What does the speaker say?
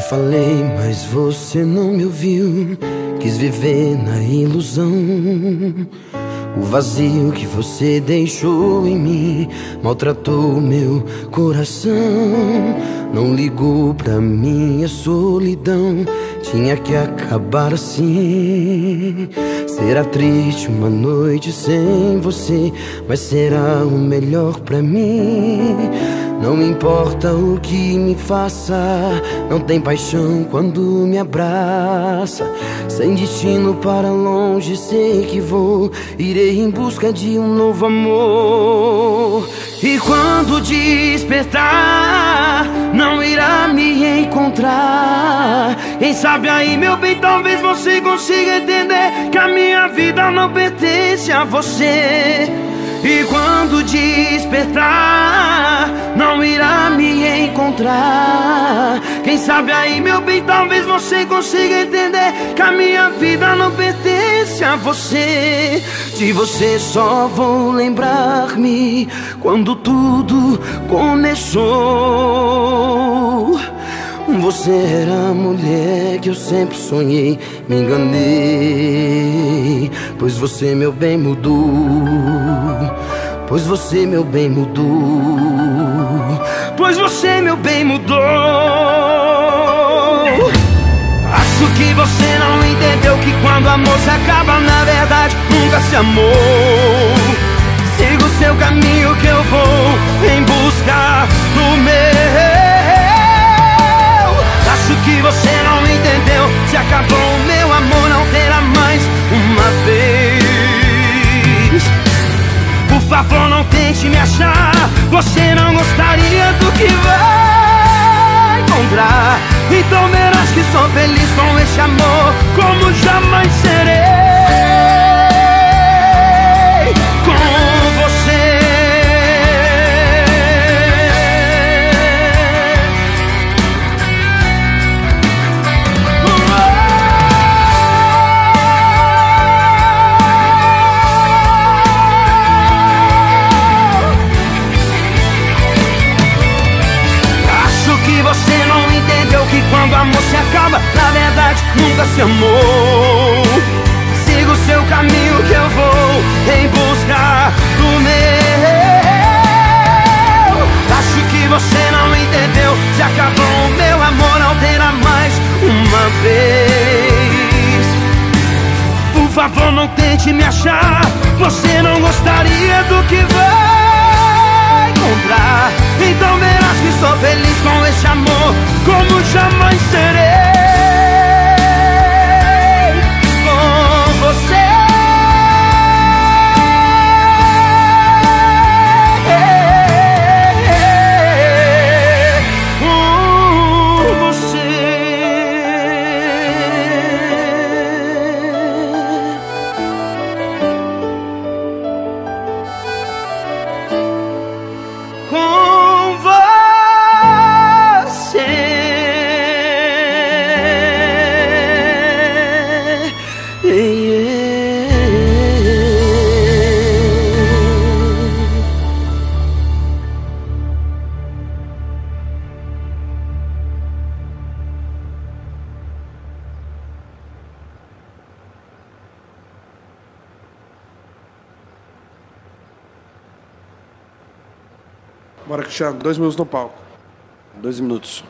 falei, mas você não me ouviu. Quis viver na ilusão. O vazio que você deixou em mim maltratou meu coração. Não ligou pra minha solidão. Tinha que acabar assim. Será triste uma noite sem você, mas será o melhor pra mim. Não importa o que me faça, não tem paixão quando me abraça. Sem destino para longe, sei que vou. Irei em busca de um novo amor. E quando despertar, não irá me encontrar. Quem sabe aí, meu bem, talvez você consiga entender que a minha vida não pertence a você. E quando despertar, não irá me encontrar. Quem sabe aí, meu bem, talvez você consiga entender que a minha vida não pertence a você. De você só vou lembrar-me quando tudo começou. Você era a mulher que eu sempre sonhei, me enganei. Pois você, meu bem, mudou. Pois você, meu bem, mudou. Pois você, meu bem, mudou. Acho que você não entendeu que quando amor se acaba, na verdade nunca se amou. Siga o seu caminho que eu vou me achar. Você não gostaria do que vai encontrar. Então verás que sou feliz com esse amor, como jamais serei. Amor se acaba, na verdade nunca se amou. Siga o seu caminho que eu vou em busca do meu. Acho que você não entendeu. Se acabou o meu amor, terá mais uma vez. Por favor, não tente me achar. Você não gostaria do que vai encontrar. Então verás que sou feliz com esse amor, como Bora, Cristiano, dois minutos no palco. Dois minutos.